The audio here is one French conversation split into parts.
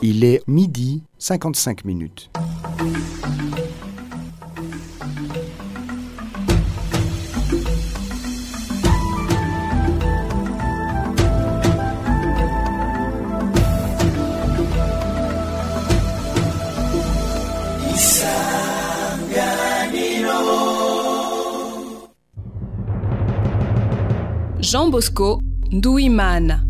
Il est midi 55 minutes. Jean Bosco Douimane.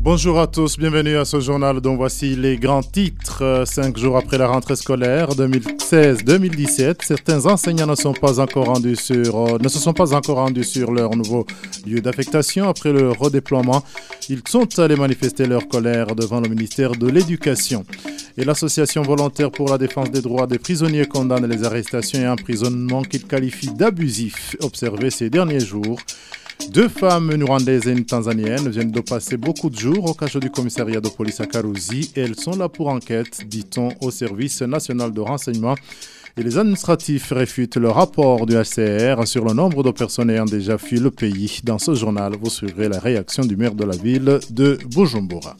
Bonjour à tous, bienvenue à ce journal dont voici les grands titres. Cinq jours après la rentrée scolaire 2016-2017, certains enseignants ne, sont pas encore rendus sur, euh, ne se sont pas encore rendus sur leur nouveau lieu d'affectation après le redéploiement. Ils sont allés manifester leur colère devant le ministère de l'Éducation. Et l'association volontaire pour la défense des droits des prisonniers condamne les arrestations et emprisonnements qu'ils qualifient d'abusifs observés ces derniers jours. Deux femmes, une rwandaise et une tanzanienne, viennent de passer beaucoup de jours au cachot du commissariat de police à Karouzi et elles sont là pour enquête, dit-on, au service national de renseignement. Et les administratifs réfutent le rapport du HCR sur le nombre de personnes ayant déjà fui le pays. Dans ce journal, vous suivrez la réaction du maire de la ville de Bujumbura.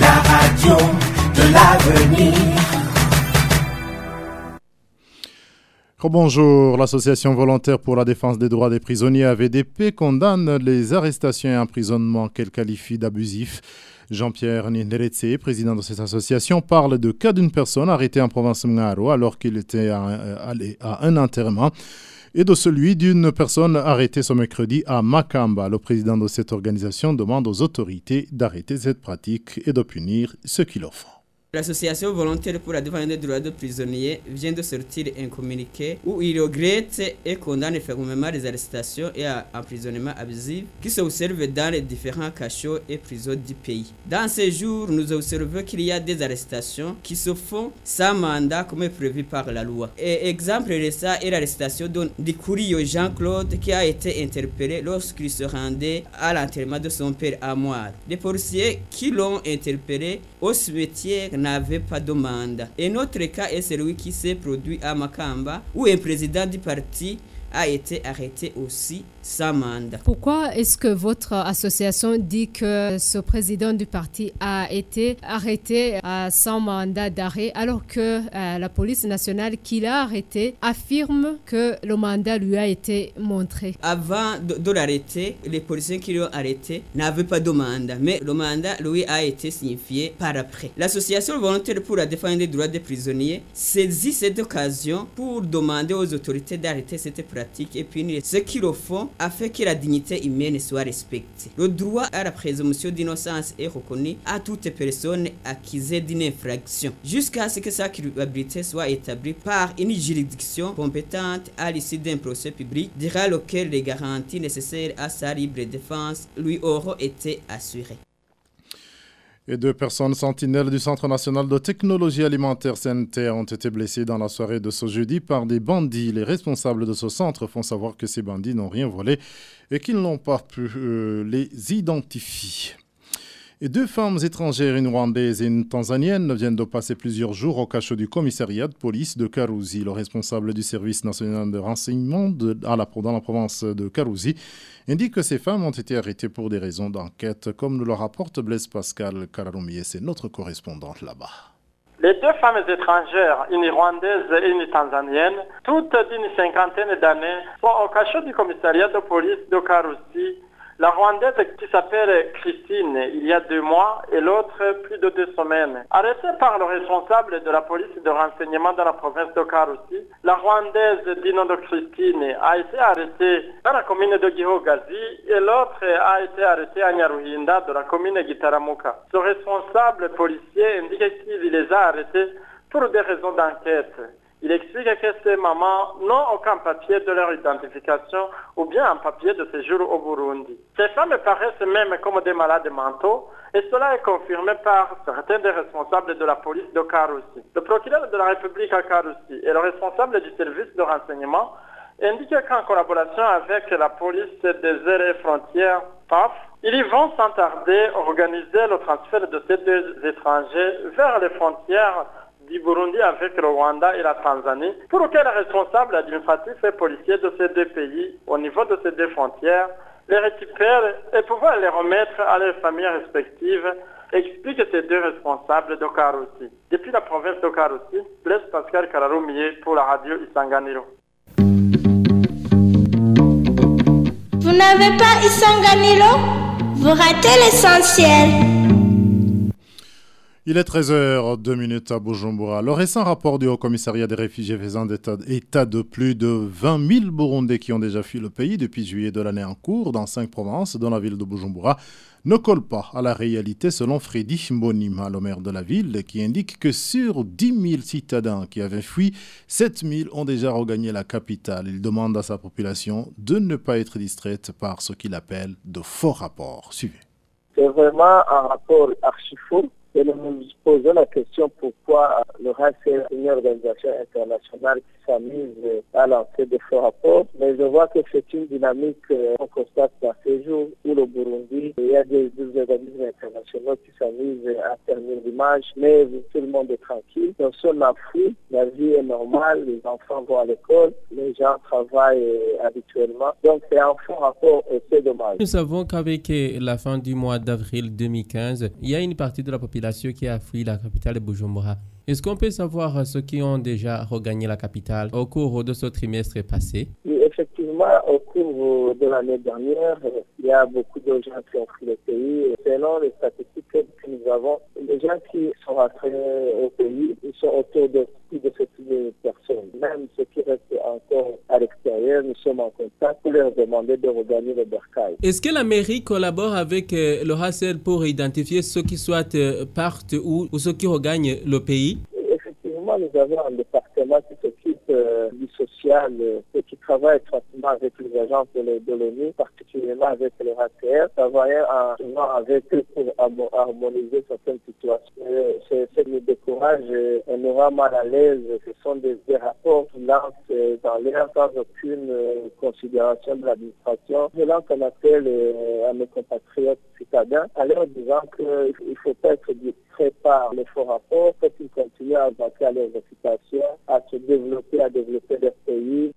la radio l'avenir. Bonjour, l'association volontaire pour la défense des droits des prisonniers AVDP condamne les arrestations et emprisonnements qu'elle qualifie d'abusifs. Jean-Pierre Ninderetse, président de cette association, parle de cas d'une personne arrêtée en province Mngaro alors qu'il était allé à un enterrement et de celui d'une personne arrêtée ce mercredi à Makamba. Le président de cette organisation demande aux autorités d'arrêter cette pratique et de punir ceux qui l'offrent. L'association volontaire pour la défense des droits des prisonniers vient de sortir un communiqué où il regrette et condamne fermement les arrestations et emprisonnements abusifs qui s'observent dans les différents cachots et prisons du pays. Dans ces jours, nous observons qu'il y a des arrestations qui se font sans mandat comme prévu par la loi. Et exemple de ça est l'arrestation du courrier Jean-Claude qui a été interpellé lorsqu'il se rendait à l'enterrement de son père à Moire. Les policiers qui l'ont interpellé au cimetière n'avait pas de mandat. Et notre cas est celui qui s'est produit à Makamba, où un président du parti a été arrêté aussi mandat. Pourquoi est-ce que votre association dit que ce président du parti a été arrêté sans mandat d'arrêt alors que euh, la police nationale qui l'a arrêté affirme que le mandat lui a été montré? Avant de, l'arrêter, les policiers qui l'ont arrêté n'avaient pas de mandat, mais le mandat lui a été signifié par après. L'association volontaire pour la défense des droits des prisonniers saisit cette occasion pour demander aux autorités d'arrêter cette pratique et punir ceux qui le font afin que la dignité humaine soit respectée. Le droit à la présomption d'innocence est reconnu à toute personne accusée d'une infraction, jusqu'à ce que sa culpabilité soit établie par une juridiction compétente à l'issue d'un procès public, durant lequel les garanties nécessaires à sa libre défense lui auront été assurées et deux personnes sentinelles du Centre national de technologie alimentaire CNT ont été blessées dans la soirée de ce jeudi par des bandits. Les responsables de ce centre font savoir que ces bandits n'ont rien volé et qu'ils n'ont pas pu euh, les identifier. Deux femmes étrangères, une rwandaise et une tanzanienne, viennent de passer plusieurs jours au cachot du commissariat de police de Karouzi. Le responsable du service national de renseignement dans la province de Karouzi indique que ces femmes ont été arrêtées pour des raisons d'enquête, comme nous le rapporte Blaise Pascal et c'est notre correspondante là-bas. Les deux femmes étrangères, une rwandaise et une tanzanienne, toutes d'une cinquantaine d'années, sont au cachot du commissariat de police de Karouzi la Rwandaise qui s'appelle Christine il y a deux mois et l'autre plus de deux semaines. Arrêtée par le responsable de la police de renseignement dans la province de Karusi, la Rwandaise du nom de Christine a été arrêtée dans la commune de Gihogazi et l'autre a été arrêtée à Nyaruhinda de la commune de Gitaramuka. Ce responsable policier indique qu'il les a arrêtés pour des raisons d'enquête. Il explique que ces mamans n'ont aucun papier de leur identification ou bien un papier de séjour au Burundi. Ces femmes paraissent même comme des malades mentaux et cela est confirmé par certains des responsables de la police de Karoussi. Le procureur de la République à Karoussi et le responsable du service de renseignement indiquent qu'en collaboration avec la police des airs et frontières, PAF, ils vont sans tarder organiser le transfert de ces deux étrangers vers les frontières du Burundi avec le Rwanda et la Tanzanie, pour lequel les responsables administratifs et policiers de ces deux pays, au niveau de ces deux frontières, les récupèrent et pouvoir les remettre à leurs familles respectives, explique ces deux responsables de. Depuis la province de Karoussi, Blaise Pascal Kararoumier pour la radio Isanganiro. Vous n'avez pas Isanganiro? Vous ratez l'essentiel. Il est 13h02 à Bujumbura. Le récent rapport du Haut Commissariat des réfugiés faisant état de plus de 20 000 Burundais qui ont déjà fui le pays depuis juillet de l'année en cours dans cinq provinces, dont la ville de Bujumbura, ne colle pas à la réalité selon Freddy Mbonima, le maire de la ville, qui indique que sur 10 000 citadins qui avaient fui, 7 000 ont déjà regagné la capitale. Il demande à sa population de ne pas être distraite par ce qu'il appelle de faux rapports. Suivez. C'est vraiment un rapport archi-faux et nous nous posons la question pourquoi le RAS est une organisation internationale qui s'amuse à lancer des faux rapports. Mais je vois que c'est une dynamique qu'on constate dans ces jours où le Burundi, il y a des, organismes internationaux qui s'amusent à terminer l'image, mais tout le monde est tranquille. Personne n'a fou, la vie est normale, les enfants vont à l'école, les gens travaillent habituellement. Donc c'est un faux rapport et c'est dommage. Nous savons qu'avec la fin du mois d'avril 2015, il y a une partie de la population qui a fui la capitale de Bujumbura. Est-ce qu'on peut savoir ceux qui ont déjà regagné la capitale au cours de ce trimestre passé? Oui, Effectivement, au cours de l'année dernière, il y a beaucoup de gens qui ont fui le pays. Selon les statistiques que nous avons, les gens qui sont rentrés au pays, sont autour de plus de 7000 personnes. Même ceux qui restent encore à l'extérieur, nous sommes en contact pour leur demander de regagner le bercail. Est-ce que la mairie collabore avec le HCR pour identifier ceux qui soit partent ou, ou ceux qui regagnent le pays? Effectivement, nous avons un département qui s'occupe du social et qui travaille étroitement avec les agences de l'ONU, particulièrement avec le HCR, travaillant avec eux pour harmoniser certaines situations. Ça nous décourage, on aura mal à l'aise. Ce sont des, rapports qui lancent dans l'air sans aucune considération de l'administration. Je lance un appel à mes compatriotes citadins en leur disant qu'il ne faut pas être distrait par les faux rapports, faut qu'ils continuent à avancer à leurs occupations, à se développer, à développer leur pays.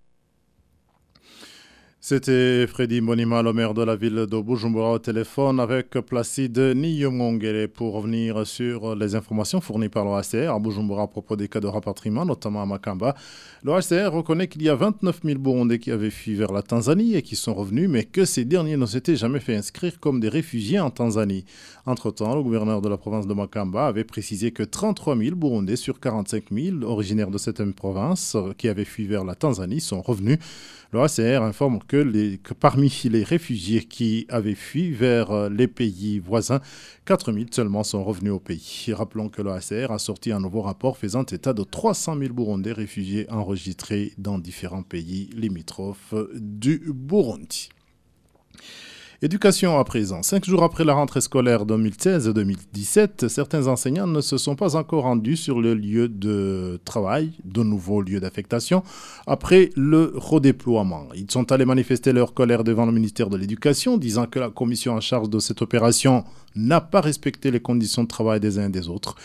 C'était Freddy Monima, le maire de la ville de Bujumbura, au téléphone avec Placide Niyomongere pour revenir sur les informations fournies par l'OACR à Bujumbura à propos des cas de rapatriement, notamment à Makamba. L'OACR reconnaît qu'il y a 29 000 Burundais qui avaient fui vers la Tanzanie et qui sont revenus, mais que ces derniers ne s'étaient jamais fait inscrire comme des réfugiés en Tanzanie. Entre-temps, le gouverneur de la province de Makamba avait précisé que 33 000 Burundais sur 45 000 originaires de cette même province qui avaient fui vers la Tanzanie sont revenus. L'OACR informe que, que, parmi les réfugiés qui avaient fui vers les pays voisins, 4 000 seulement sont revenus au pays. Rappelons que l'OACR a sorti un nouveau rapport faisant état de 300 000 Burundais réfugiés enregistrés dans différents pays limitrophes du Burundi. Éducation à présent. Cinq jours après la rentrée scolaire 2016-2017, certains enseignants ne se sont pas encore rendus sur le lieu de travail, de nouveaux lieux d'affectation, après le redéploiement. Ils sont allés manifester leur colère devant le ministère de l'Éducation, disant que la commission en charge de cette opération n'a pas respecté les conditions de travail des uns et des autres.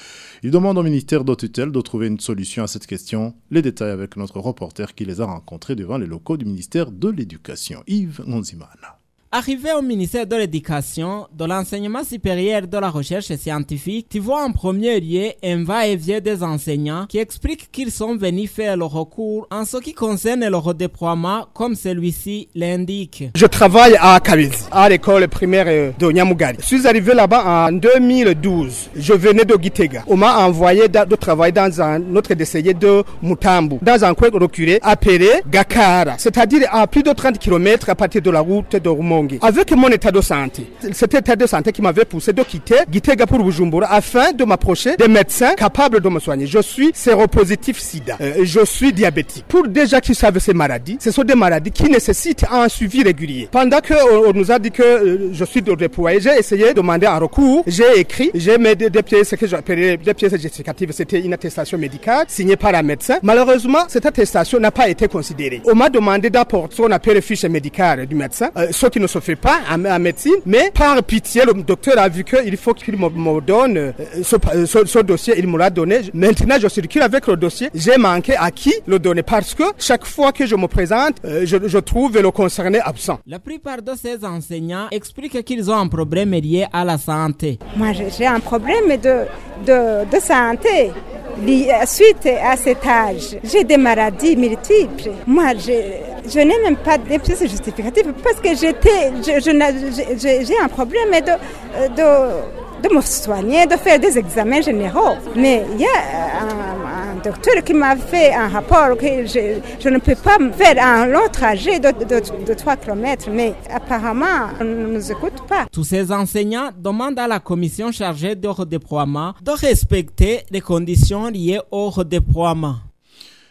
Ils demandent au ministère de tutelle de trouver une solution à cette question. Les détails avec notre reporter qui les a rencontrés devant les locaux du ministère de l'Éducation, Yves Nonzimana. Arrivé au ministère de l'Éducation, de l'enseignement supérieur de la recherche scientifique, tu vois en premier lieu un va-et-vient des enseignants qui expliquent qu'ils sont venus faire le recours en ce qui concerne le redéploiement, comme celui-ci l'indique. Je travaille à Kabiz, à l'école primaire de Nyamugari. Je suis arrivé là-bas en 2012. Je venais de Gitega. On m'a envoyé de travailler dans un autre décès de Mutambu, dans un coin reculé appelé Gakara, c'est-à-dire à plus de 30 km à partir de la route de Rumo. Avec mon état de santé, cet état de santé qui m'avait poussé de quitter Gitega pour Bujumbura afin de m'approcher des médecins capables de me soigner. Je suis séropositif sida, euh, je suis diabétique. Pour déjà qui savent ces maladies, ce sont des maladies qui nécessitent un suivi régulier. Pendant que on, nous a dit que euh, je suis déployé, j'ai essayé de demander un recours, j'ai écrit, j'ai mis des, des pièces que j'appelais des pièces justificatives, c'était une attestation médicale signée par un médecin. Malheureusement, cette attestation n'a pas été considérée. On m'a demandé d'apporter qu'on appelle le fiche médical du médecin, euh, ce qui se fait pas en, médecine, mais par pitié, le docteur a vu qu'il faut qu'il me, donne euh, ce, dossier, il me l'a donné. Maintenant, je circule avec le dossier. J'ai manqué à qui le donner? Parce que chaque fois que je me présente, euh, je, je, trouve le concerné absent. La plupart de ces enseignants expliquent qu'ils ont un problème lié à la santé. Moi, j'ai un problème de, de, de santé suite à cet âge. J'ai des maladies multiples. Moi, je, je n'ai même pas de pièces justificatives parce que j'étais, j'ai un problème de, de de me soigner, de faire des examens généraux. Mais il y a un, docteur qui m'a fait un rapport que je, ne peux pas faire un long trajet de, de, de 3 km, mais apparemment, on ne nous écoute pas. Tous ces enseignants demandent à la commission chargée de redéploiement de respecter les conditions liées au redéploiement.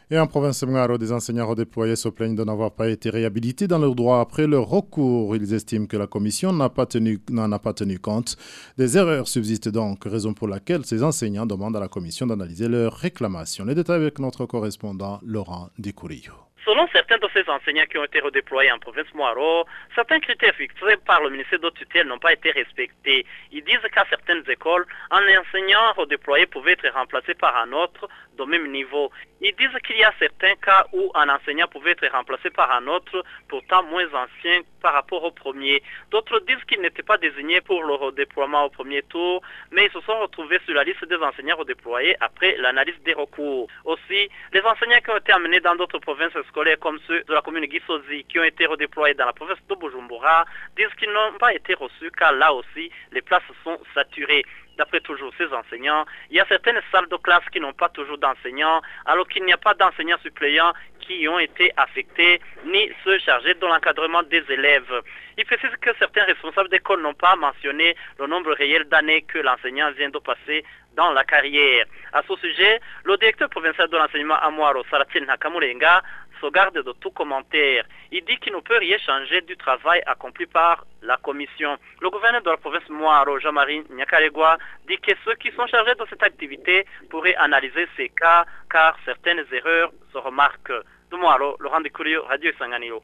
Et en province Mngaro, des enseignants redéployés se plaignent de n'avoir pas été réhabilités dans leurs droits après leur recours. Ils estiment que la commission n'en a, pas tenu, compte. Des erreurs subsistent donc, raison pour laquelle ces enseignants demandent à la commission d'analyser leurs réclamations. Les détails avec notre correspondant Laurent Descourillo. Selon certains de ces enseignants qui ont été redéployés en province Moiro, certains critères fixés par le ministère de tutelle n'ont pas été respectés. Ils disent qu'à certaines écoles, un enseignant redéployé pouvait être remplacé par un autre de même niveau. Ils disent qu'il y a certains cas où un enseignant pouvait être remplacé par un autre, pourtant moins ancien par rapport au premier. D'autres disent qu'ils n'étaient pas désignés pour le redéploiement au premier tour, mais ils se sont retrouvés sur la liste des enseignants redéployés après l'analyse des recours. Aussi, les enseignants qui ont été amenés dans d'autres provinces comme ceux de la commune Gisozi qui ont été redéployés dans la province de Bujumbura disent qu'ils n'ont pas été reçus car là aussi les places sont saturées d'après toujours ces enseignants, il y a certaines salles de classe qui n'ont pas toujours d'enseignants, alors qu'il n'y a pas d'enseignants suppléants qui ont été affectés, ni ceux chargés de l'encadrement des élèves. Il précise que certains responsables d'école n'ont pas mentionné le nombre réel d'années que l'enseignant vient de passer dans la carrière. À ce sujet, le directeur provincial de l'enseignement à Moiro, Saratine Nakamurenga, se garde de tout commentaire. Il dit qu'il ne peut rien changer du travail accompli par la commission. Le gouverneur de la province Moiro, Jean-Marie Nyakaregua, dit que ceux qui sont chargés de cette activité pourraient analyser ces cas car certaines erreurs se remarquent. De Moiro, Laurent Curio, Radio Sanganilo.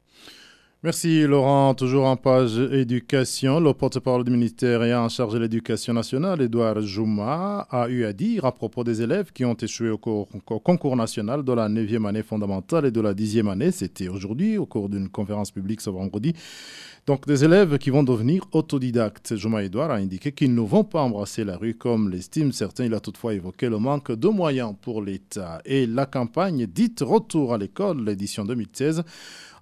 Merci Laurent. Toujours en page éducation, le porte-parole du ministère en charge de l'éducation nationale, Edouard Jouma, a eu à dire à propos des élèves qui ont échoué au, concours national de la 9e année fondamentale et de la 10e année. C'était aujourd'hui au cours d'une conférence publique ce vendredi. Donc des élèves qui vont devenir autodidactes. Jouma Edouard a indiqué qu'ils ne vont pas embrasser la rue comme l'estiment certains. Il a toutefois évoqué le manque de moyens pour l'État. Et la campagne dite Retour à l'école, l'édition 2016,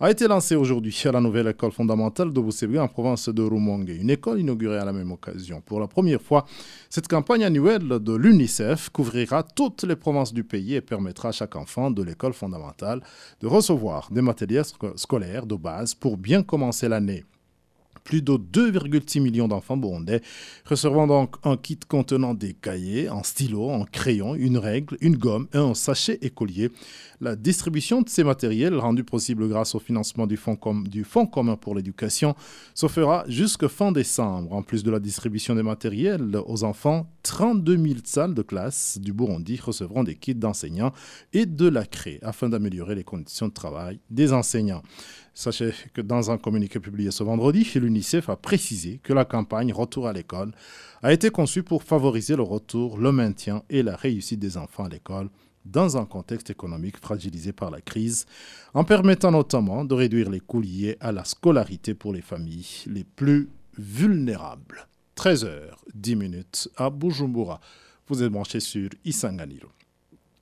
a été lancée aujourd'hui à la nouvelle école fondamentale de Boussébé en province de Rumongue, une école inaugurée à la même occasion. Pour la première fois, cette campagne annuelle de l'UNICEF couvrira toutes les provinces du pays et permettra à chaque enfant de l'école fondamentale de recevoir des matériels scolaires de base pour bien commencer l'année. Plus de 2,6 millions d'enfants burundais recevront donc un kit contenant des cahiers, un stylo, un crayon, une règle, une gomme et un sachet écolier. La distribution de ces matériels, rendue possible grâce au financement du Fonds, commun pour l'éducation, se fera jusqu'à fin décembre. En plus de la distribution des matériels aux enfants, 32 000 salles de classe du Burundi recevront des kits d'enseignants et de la craie afin d'améliorer les conditions de travail des enseignants. Sachez que dans un communiqué publié ce vendredi, l'UNICEF a précisé que la campagne Retour à l'école a été conçue pour favoriser le retour, le maintien et la réussite des enfants à l'école dans un contexte économique fragilisé par la crise, en permettant notamment de réduire les coûts liés à la scolarité pour les familles les plus vulnérables. 13h10 à Bujumbura. Vous êtes branché sur Isanganiro.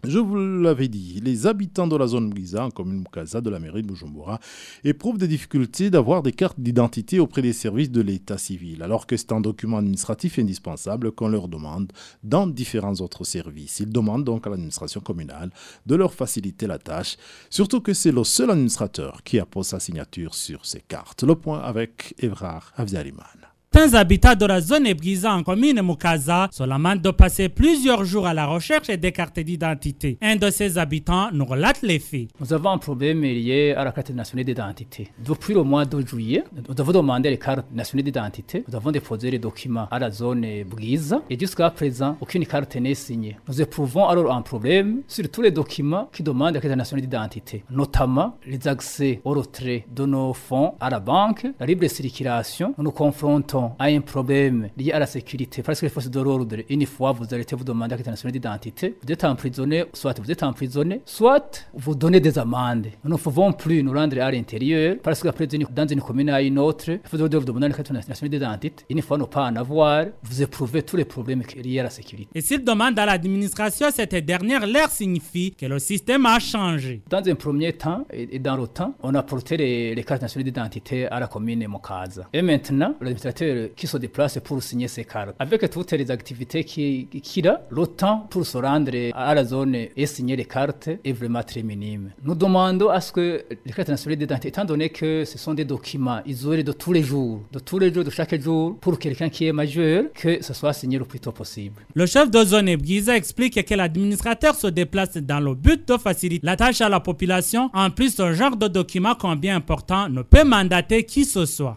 Je vous l'avais dit, les habitants de la zone Mouiza, en commune Mukaza de la mairie de Bujumbura, éprouvent des difficultés d'avoir des cartes d'identité auprès des services de l'état civil, alors que c'est un document administratif indispensable qu'on leur demande dans différents autres services. Ils demandent donc à l'administration communale de leur faciliter la tâche, surtout que c'est le seul administrateur qui appose sa signature sur ces cartes. Le point avec Evrard Avzaliman. Certains habitants de la zone Ebriza en commune Mukaza se de passer plusieurs jours à la recherche des cartes d'identité. Un de ces habitants nous relate les faits. Nous avons un problème lié à la carte nationale d'identité. Depuis le mois de juillet, nous avons demandé les cartes nationales d'identité. Nous avons déposé les documents à la zone Briza et jusqu'à présent, aucune carte n'est signée. Nous éprouvons alors un problème sur tous les documents qui demandent la carte nationale d'identité, notamment les accès au retrait de nos fonds à la banque, la libre circulation. Nous nous confrontons à un problème lié à la sécurité parce que les forces de l'ordre, une fois vous arrêtez vous demander la carte nationale d'identité, vous êtes emprisonné, soit vous êtes emprisonné, soit vous donnez des amendes. Nous ne pouvons plus nous rendre à l'intérieur parce qu'après dans une commune à une autre, il faut vous demander la carte nationale d'identité. Une fois ne pas en avoir, vous éprouvez tous les problèmes liés à la sécurité. Et s'il demande à l'administration, cette dernière l'air signifie que le système a changé. Dans un premier temps et dans le temps, on a porté les, les cartes nationales d'identité à la commune Mokaza. Et maintenant, l'administrateur qui se déplace pour signer ses cartes, avec toutes les activités qu'il a, le temps pour se rendre à la zone et signer les cartes est vraiment très minime. Nous demandons à ce que les cartes nationales d'identité, étant donné que ce sont des documents isolés de tous les jours, de tous les jours, de chaque jour, pour quelqu'un qui est majeur, que ce soit signé le plus tôt possible. Le chef de zone Ebgiza explique que l'administrateur se déplace dans le but de faciliter la tâche à la population. En plus, ce genre de document combien important ne peut mandater qui ce soit.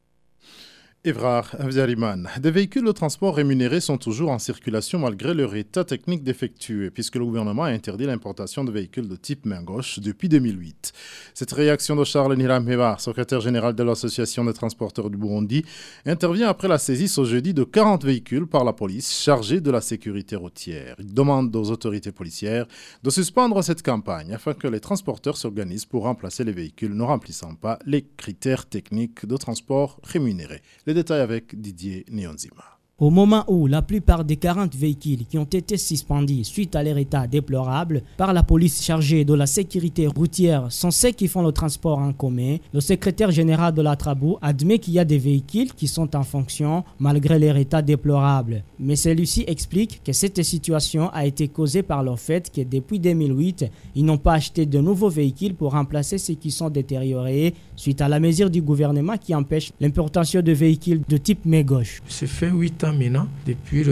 Evrar Avzariman. Des véhicules de transport rémunérés sont toujours en circulation malgré leur état technique défectueux, puisque le gouvernement a interdit l'importation de véhicules de type main gauche depuis 2008. Cette réaction de Charles Niram secrétaire général de l'Association des transporteurs du Burundi, intervient après la saisie ce jeudi de 40 véhicules par la police chargés de la sécurité routière. Il demande aux autorités policières de suspendre cette campagne afin que les transporteurs s'organisent pour remplacer les véhicules ne remplissant pas les critères techniques de transport rémunérés. Détails avec Didier Neonzima. Au moment où la plupart des 40 véhicules qui ont été suspendus suite à leur état déplorable par la police chargée de la sécurité routière sont ceux qui font le transport en commun, le secrétaire général de la Trabou admet qu'il y a des véhicules qui sont en fonction malgré leur état déplorable. Mais celui-ci explique que cette situation a été causée par le fait que depuis 2008, ils n'ont pas acheté de nouveaux véhicules pour remplacer ceux qui sont détériorés suite à la mesure du gouvernement qui empêche l'importation de véhicules de type main gauche. C'est fait 8 ans maintenant, depuis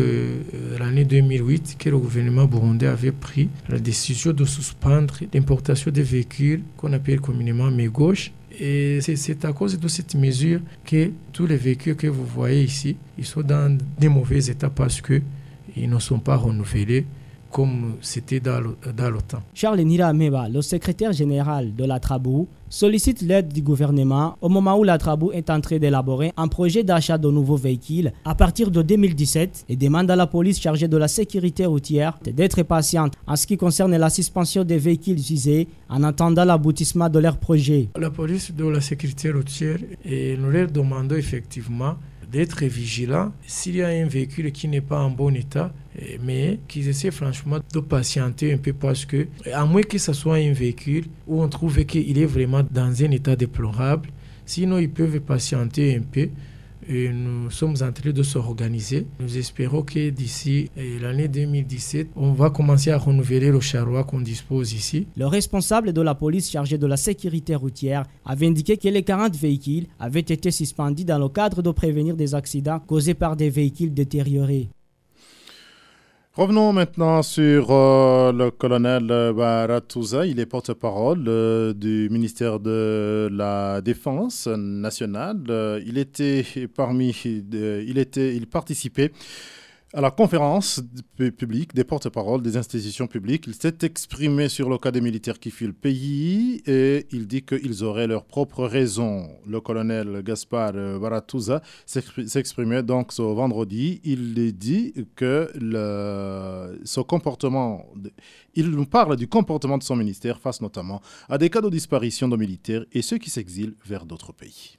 l'année 2008, que le gouvernement burundais avait pris la décision de suspendre l'importation des véhicules qu'on appelle communément mes gauches. Et c'est à cause de cette mesure que tous les véhicules que vous voyez ici, ils sont dans des mauvais états parce qu'ils ne sont pas renouvelés comme c'était dans temps. Charles Nira Meba, le secrétaire général de la Trabou, sollicite l'aide du gouvernement au moment où la Trabou est en train d'élaborer un projet d'achat de nouveaux véhicules à partir de 2017 et demande à la police chargée de la sécurité routière d'être patiente en ce qui concerne la suspension des véhicules usés en attendant l'aboutissement de leur projet. La police de la sécurité routière, et nous leur demandons effectivement d'être vigilants s'il y a un véhicule qui n'est pas en bon état, mais qu'ils essaient franchement de patienter un peu parce que, à moins que ce soit un véhicule où on trouve qu'il est vraiment dans un état déplorable, sinon ils peuvent patienter un peu. Et nous sommes en train de s'organiser. Nous espérons que d'ici l'année 2017, on va commencer à renouveler le charroi qu'on dispose ici. Le responsable de la police chargé de la sécurité routière avait indiqué que les 40 véhicules avaient été suspendus dans le cadre de prévenir des accidents causés par des véhicules détériorés. Revenons maintenant sur euh, le colonel Baratouza. Il est porte-parole euh, du ministère de la Défense nationale. Euh, il était parmi, il était, il participait à la conférence publique des porte-paroles des institutions publiques. Il s'est exprimé sur le cas des militaires qui fuient le pays et il dit qu'ils auraient leurs propres raisons. Le colonel Gaspard Baratouza s'exprimait donc ce vendredi. Il dit que le, comportement, il nous parle du comportement de son ministère face notamment à des cas de disparition de militaires et ceux qui s'exilent vers d'autres pays.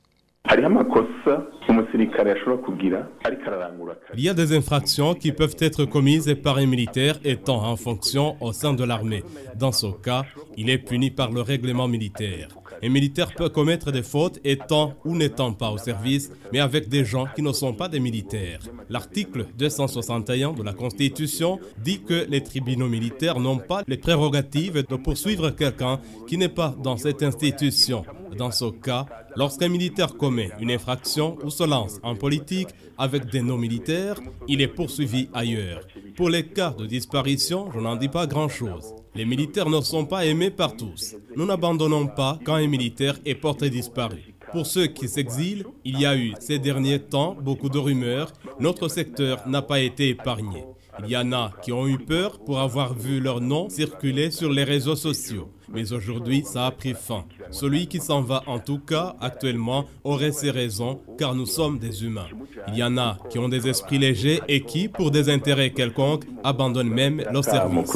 Il y a des infractions qui peuvent être commises par un militaire étant en fonction au sein de l'armée. Dans ce cas, il est puni par le règlement militaire. Un militaire peut commettre des fautes étant ou n'étant pas au service, mais avec des gens qui ne sont pas des militaires. L'article 261 de la Constitution dit que les tribunaux militaires n'ont pas les prérogatives de poursuivre quelqu'un qui n'est pas dans cette institution. Dans ce cas, lorsqu'un militaire commet une infraction ou se lance en politique avec des non-militaires, il est poursuivi ailleurs. Pour les cas de disparition, je n'en dis pas grand-chose. Les militaires ne sont pas aimés par tous. Nous n'abandonnons pas quand un militaire est porté disparu. Pour ceux qui s'exilent, il y a eu ces derniers temps beaucoup de rumeurs. Notre secteur n'a pas été épargné. Il y en a qui ont eu peur pour avoir vu leur nom circuler sur les réseaux sociaux. Mais aujourd'hui, ça a pris fin. Celui qui s'en va, en tout cas, actuellement, aurait ses raisons, car nous sommes des humains. Il y en a qui ont des esprits légers et qui, pour des intérêts quelconques, abandonnent même leur service.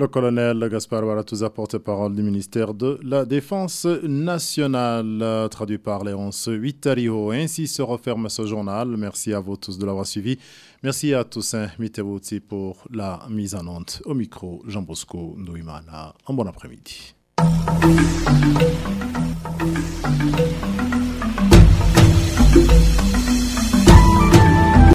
Le colonel Gaspard Baratouza, porte-parole du ministère de la Défense nationale, traduit par Léonce Huitariho. Ainsi se referme ce journal. Merci à vous tous de l'avoir suivi. Merci à Toussaint Mitewuti pour la mise en onde. Au micro, Jean Bosco Ndouimana. Un bon après-midi.